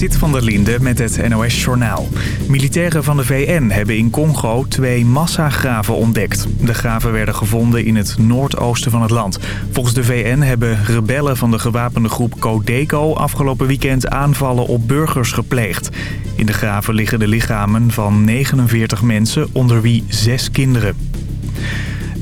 Sit van der Linde met het NOS-journaal. Militairen van de VN hebben in Congo twee massagraven ontdekt. De graven werden gevonden in het noordoosten van het land. Volgens de VN hebben rebellen van de gewapende groep Codeco... afgelopen weekend aanvallen op burgers gepleegd. In de graven liggen de lichamen van 49 mensen, onder wie zes kinderen.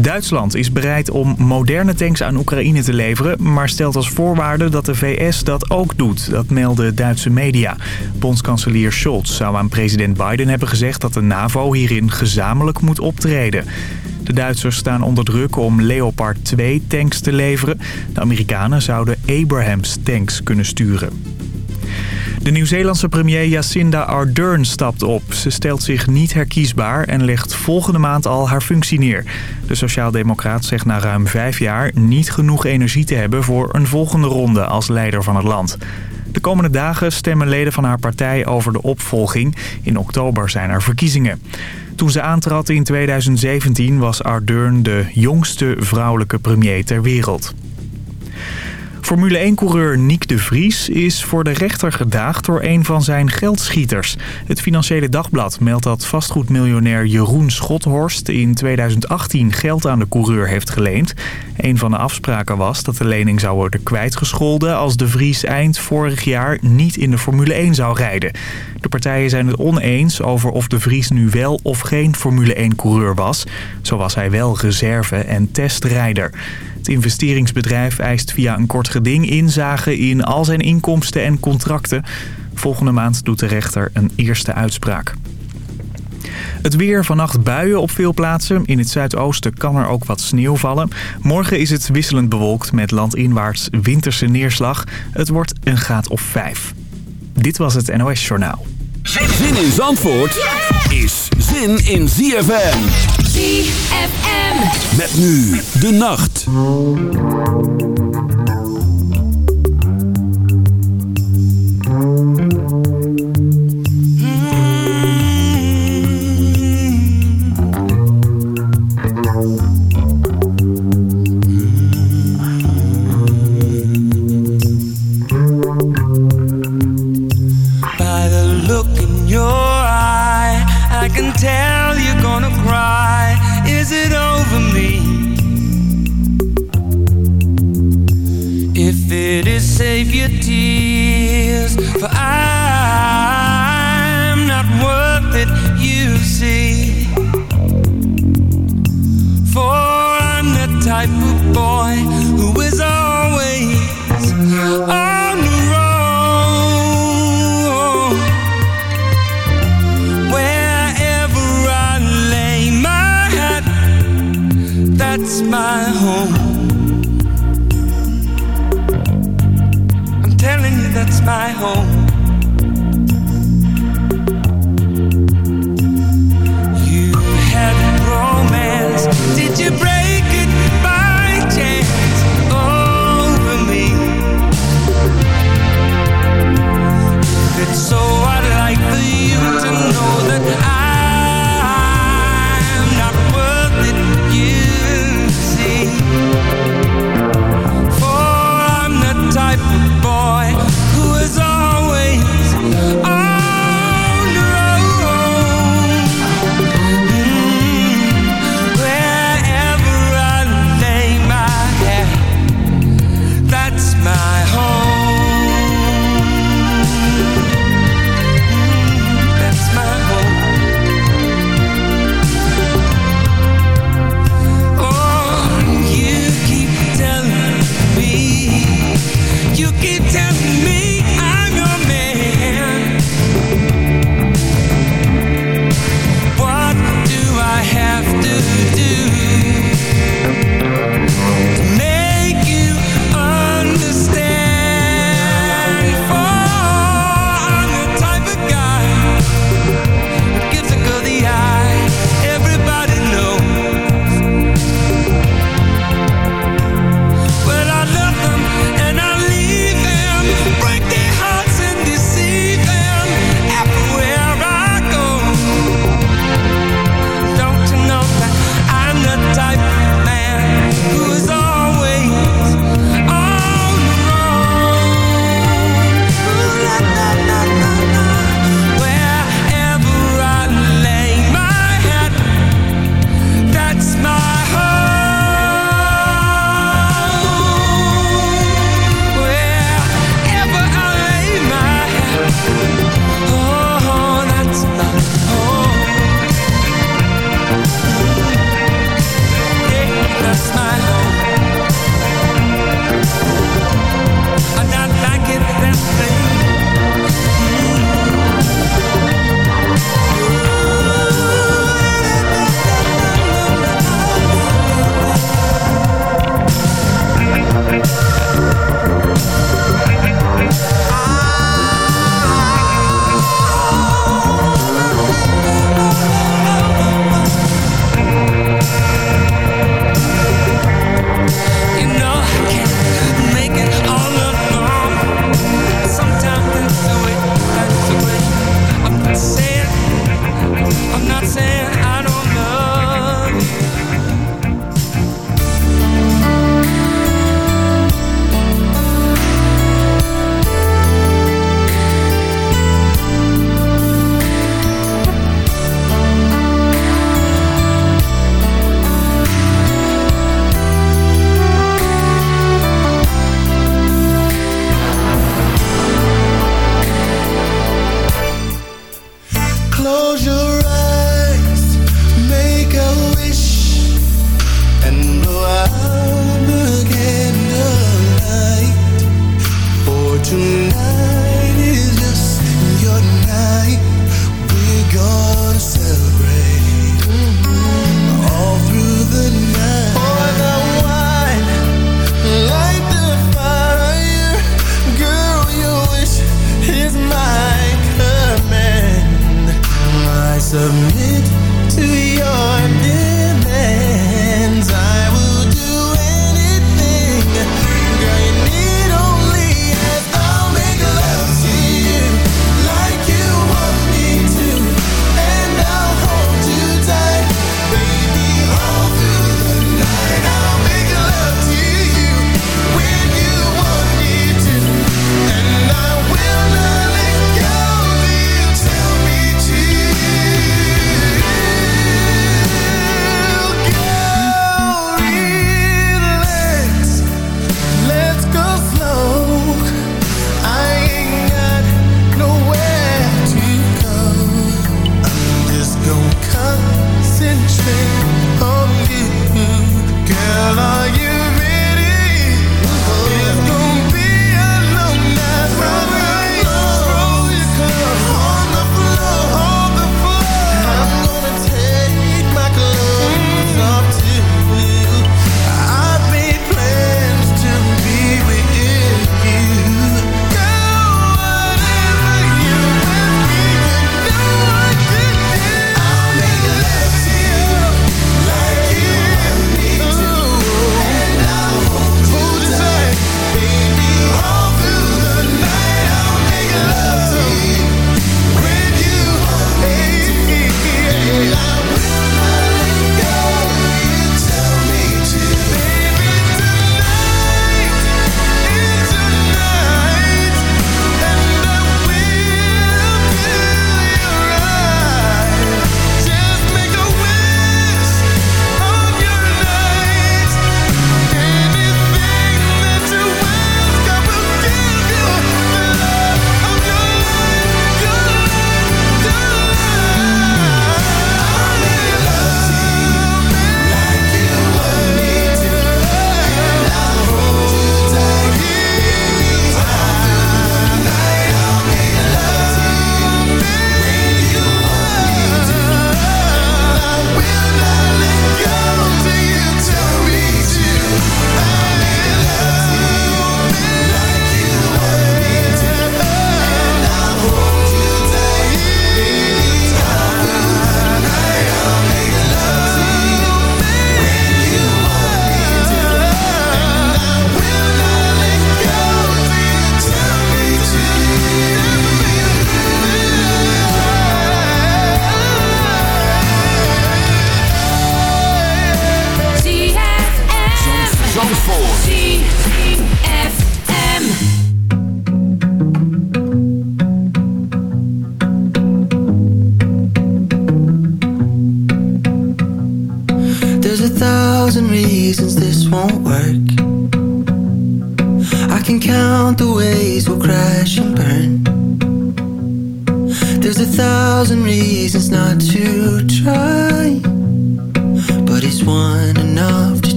Duitsland is bereid om moderne tanks aan Oekraïne te leveren... maar stelt als voorwaarde dat de VS dat ook doet. Dat melden Duitse media. Bondskanselier Scholz zou aan president Biden hebben gezegd... dat de NAVO hierin gezamenlijk moet optreden. De Duitsers staan onder druk om Leopard 2 tanks te leveren. De Amerikanen zouden Abrams tanks kunnen sturen. De Nieuw-Zeelandse premier Jacinda Ardern stapt op. Ze stelt zich niet herkiesbaar en legt volgende maand al haar functie neer. De sociaaldemocraat zegt na ruim vijf jaar niet genoeg energie te hebben... voor een volgende ronde als leider van het land. De komende dagen stemmen leden van haar partij over de opvolging. In oktober zijn er verkiezingen. Toen ze aantrad in 2017 was Ardern de jongste vrouwelijke premier ter wereld. Formule 1-coureur Nick de Vries is voor de rechter gedaagd door een van zijn geldschieters. Het Financiële Dagblad meldt dat vastgoedmiljonair Jeroen Schothorst in 2018 geld aan de coureur heeft geleend. Een van de afspraken was dat de lening zou worden kwijtgescholden als de Vries eind vorig jaar niet in de Formule 1 zou rijden. De partijen zijn het oneens over of de Vries nu wel of geen Formule 1-coureur was. Zo was hij wel reserve en testrijder. Het investeringsbedrijf eist via een kort geding inzage in al zijn inkomsten en contracten. Volgende maand doet de rechter een eerste uitspraak. Het weer, vannacht buien op veel plaatsen. In het zuidoosten kan er ook wat sneeuw vallen. Morgen is het wisselend bewolkt met landinwaarts winterse neerslag. Het wordt een graad of 5. Dit was het NOS Journaal. Zin in Zandvoort is zin in ZFM. ZFM. Met nu de nacht.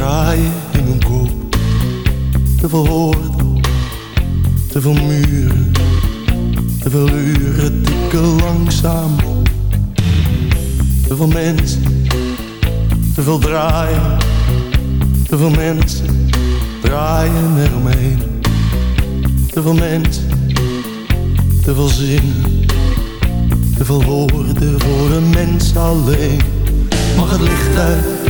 Draaien in mijn kop. Te veel woorden, te veel muren, te veel uren tikken langzaam op. Te veel mensen, te veel draaien, te veel mensen draaien eromheen. Te veel mensen, te veel zinnen. Te veel woorden voor een mens alleen. Mag het licht uit,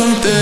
something.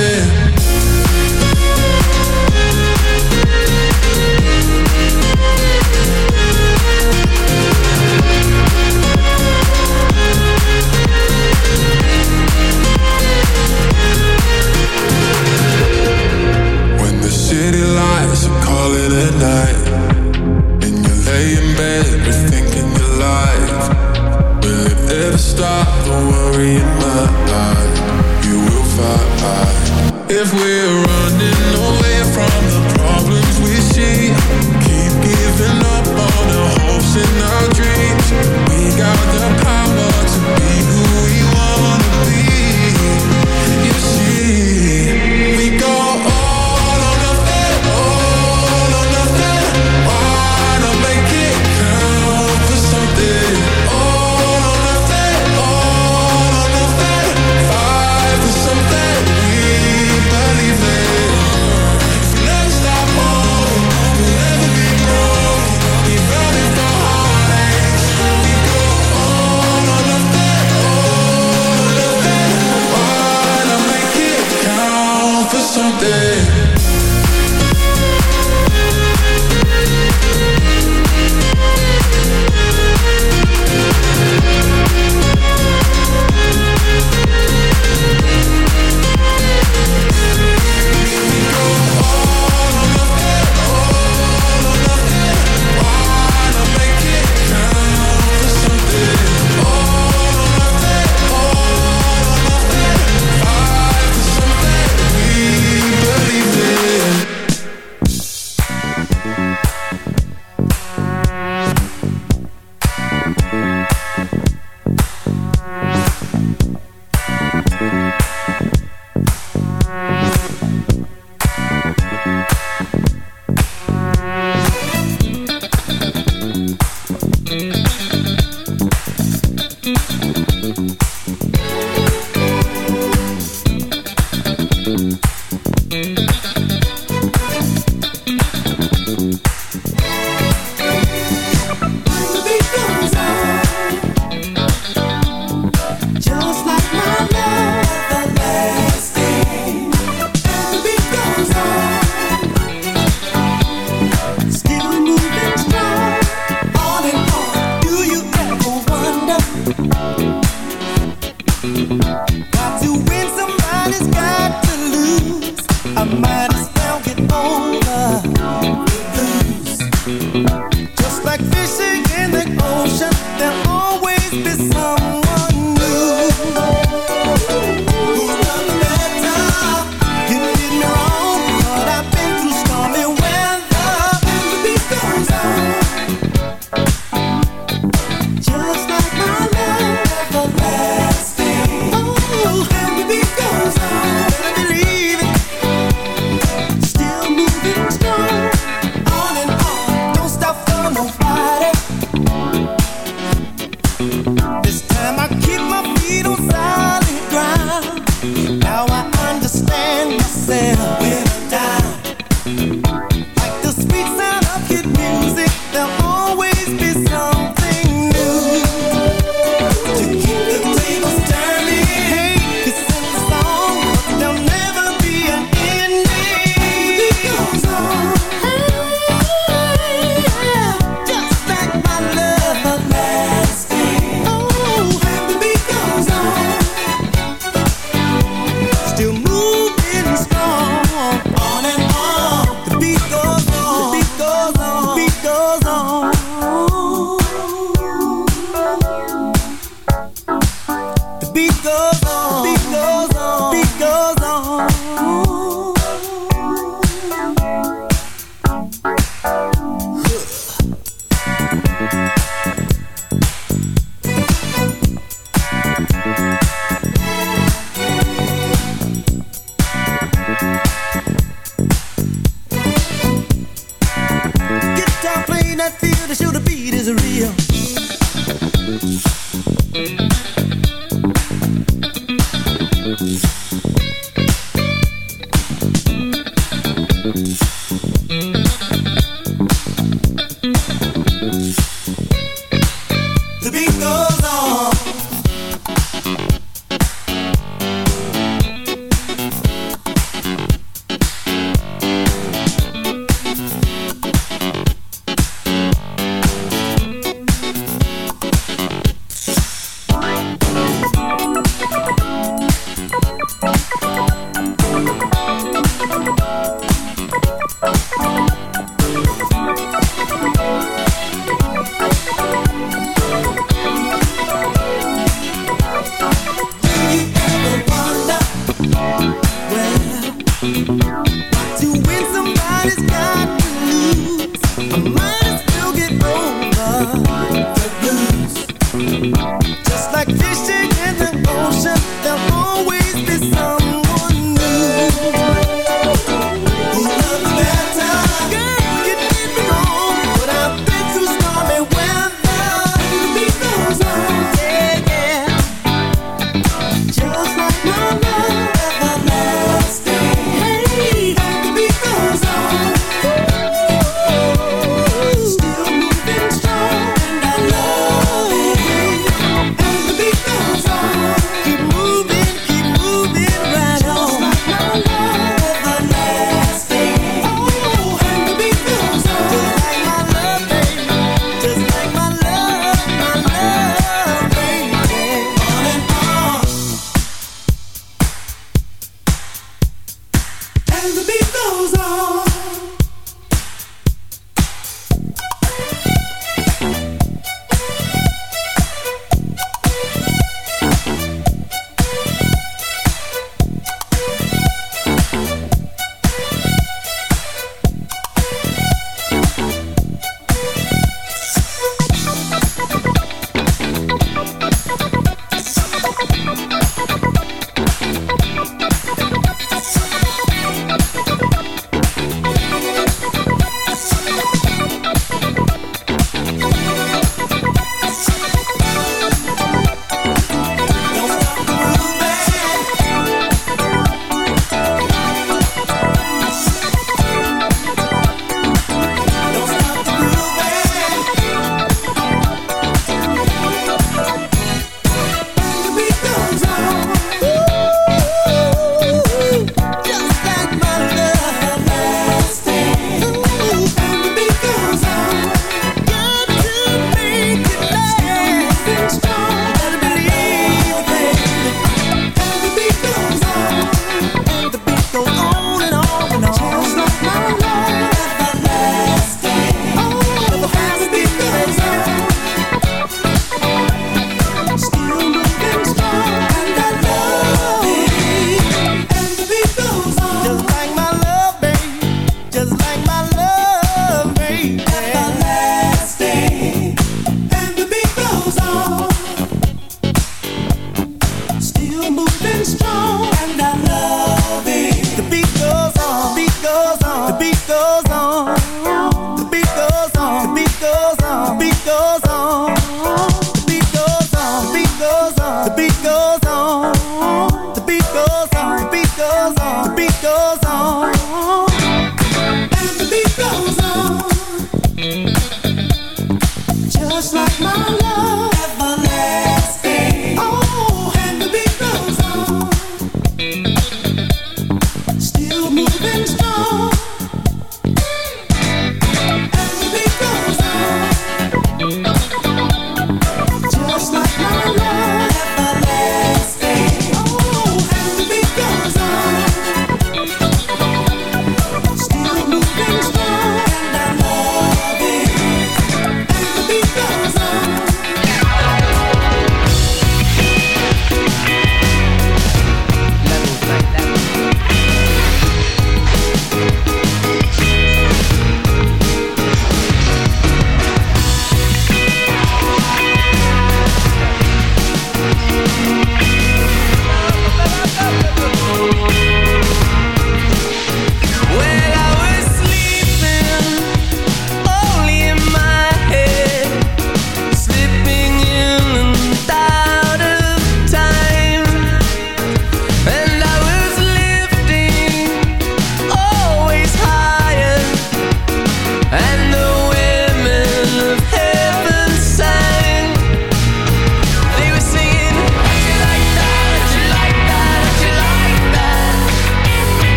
one.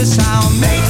this I'll make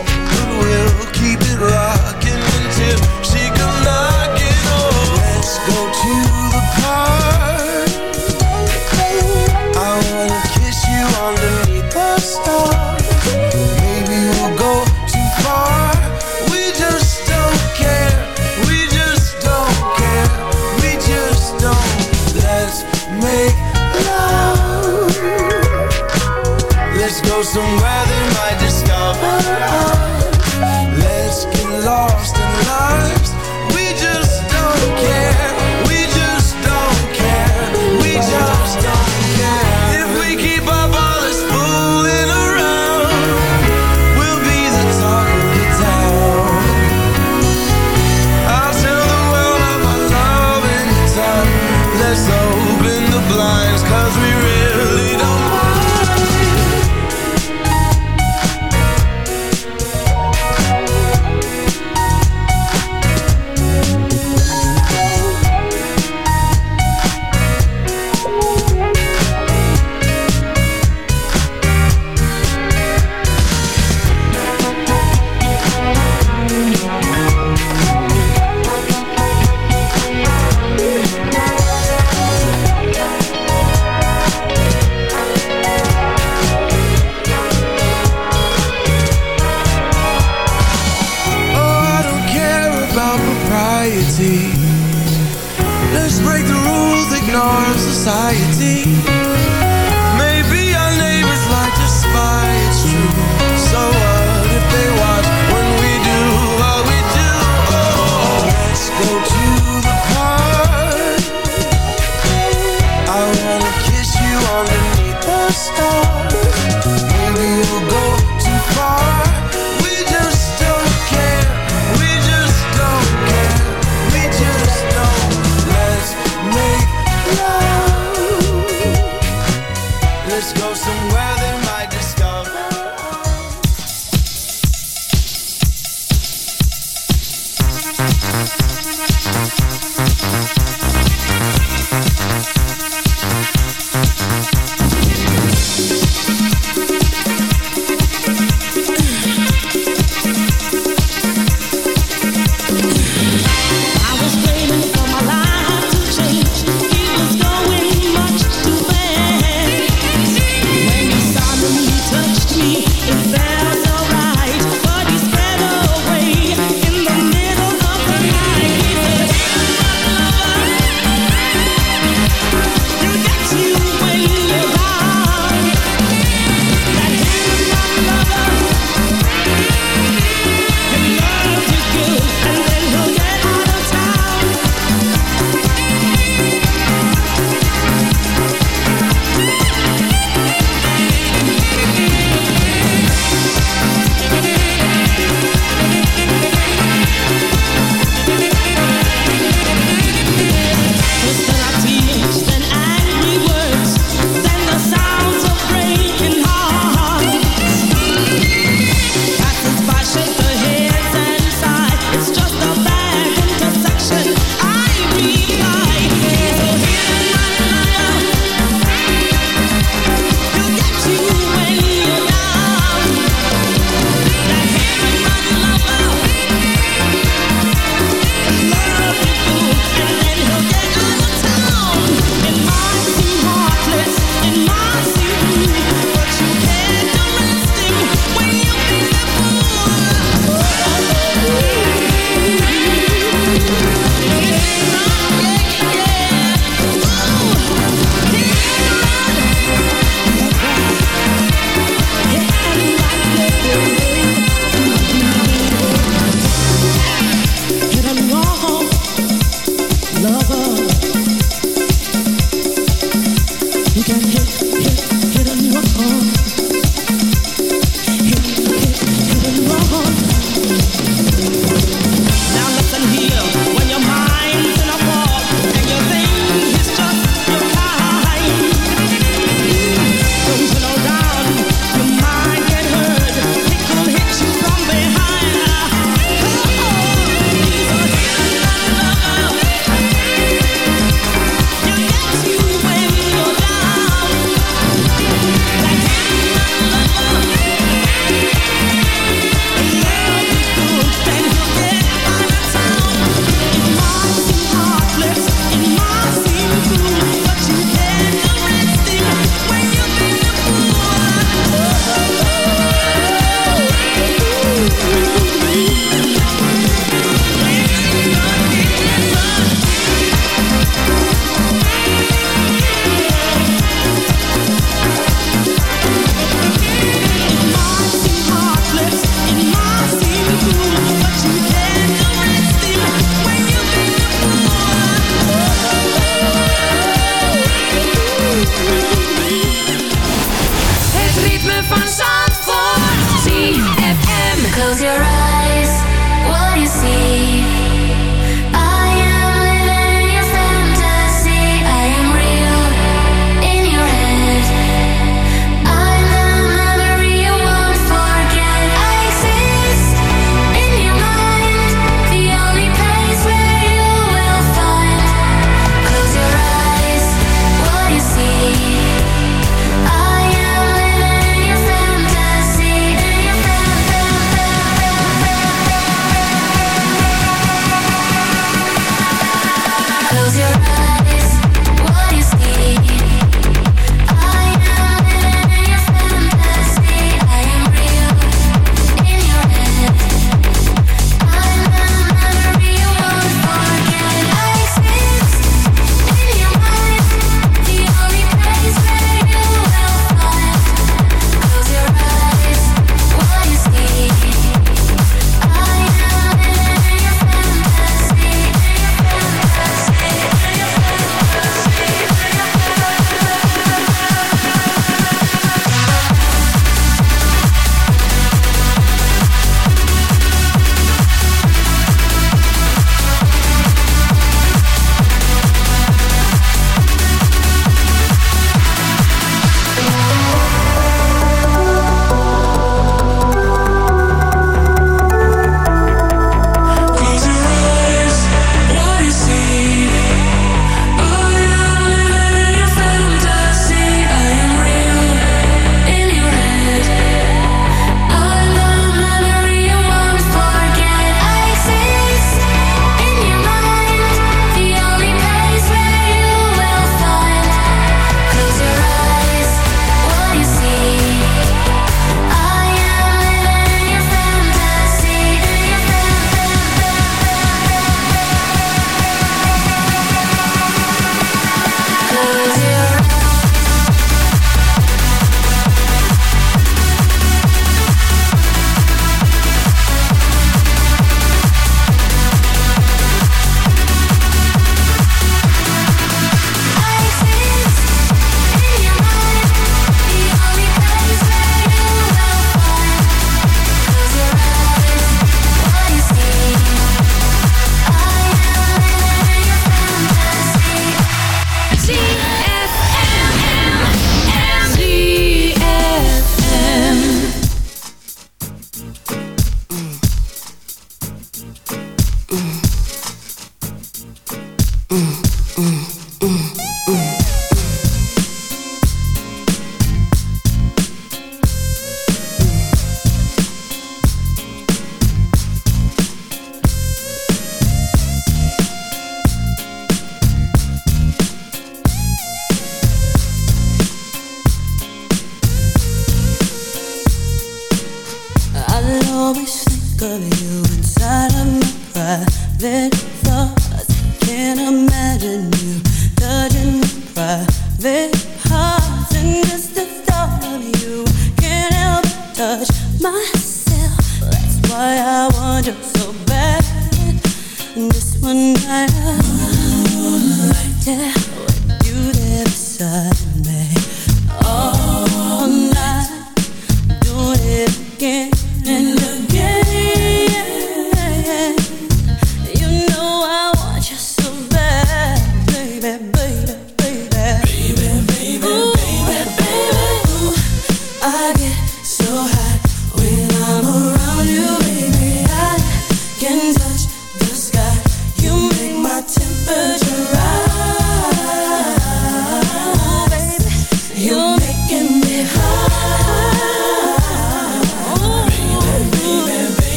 somewhere they might discover Let's get lost in life. go somewhere that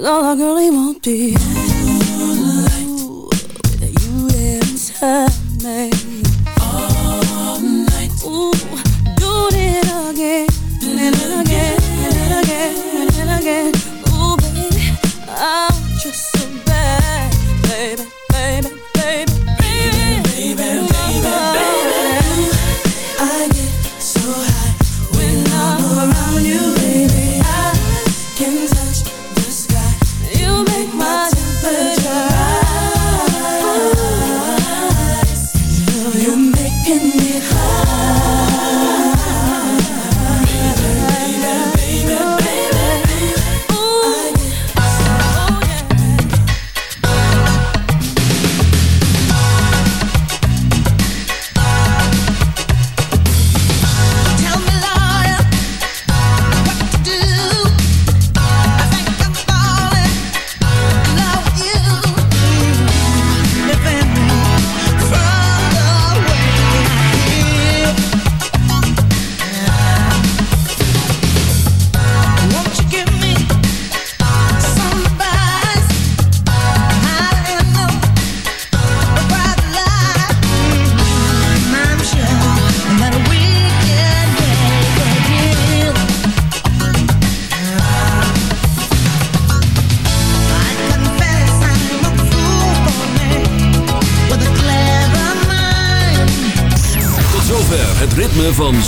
Cause all girl he won't be.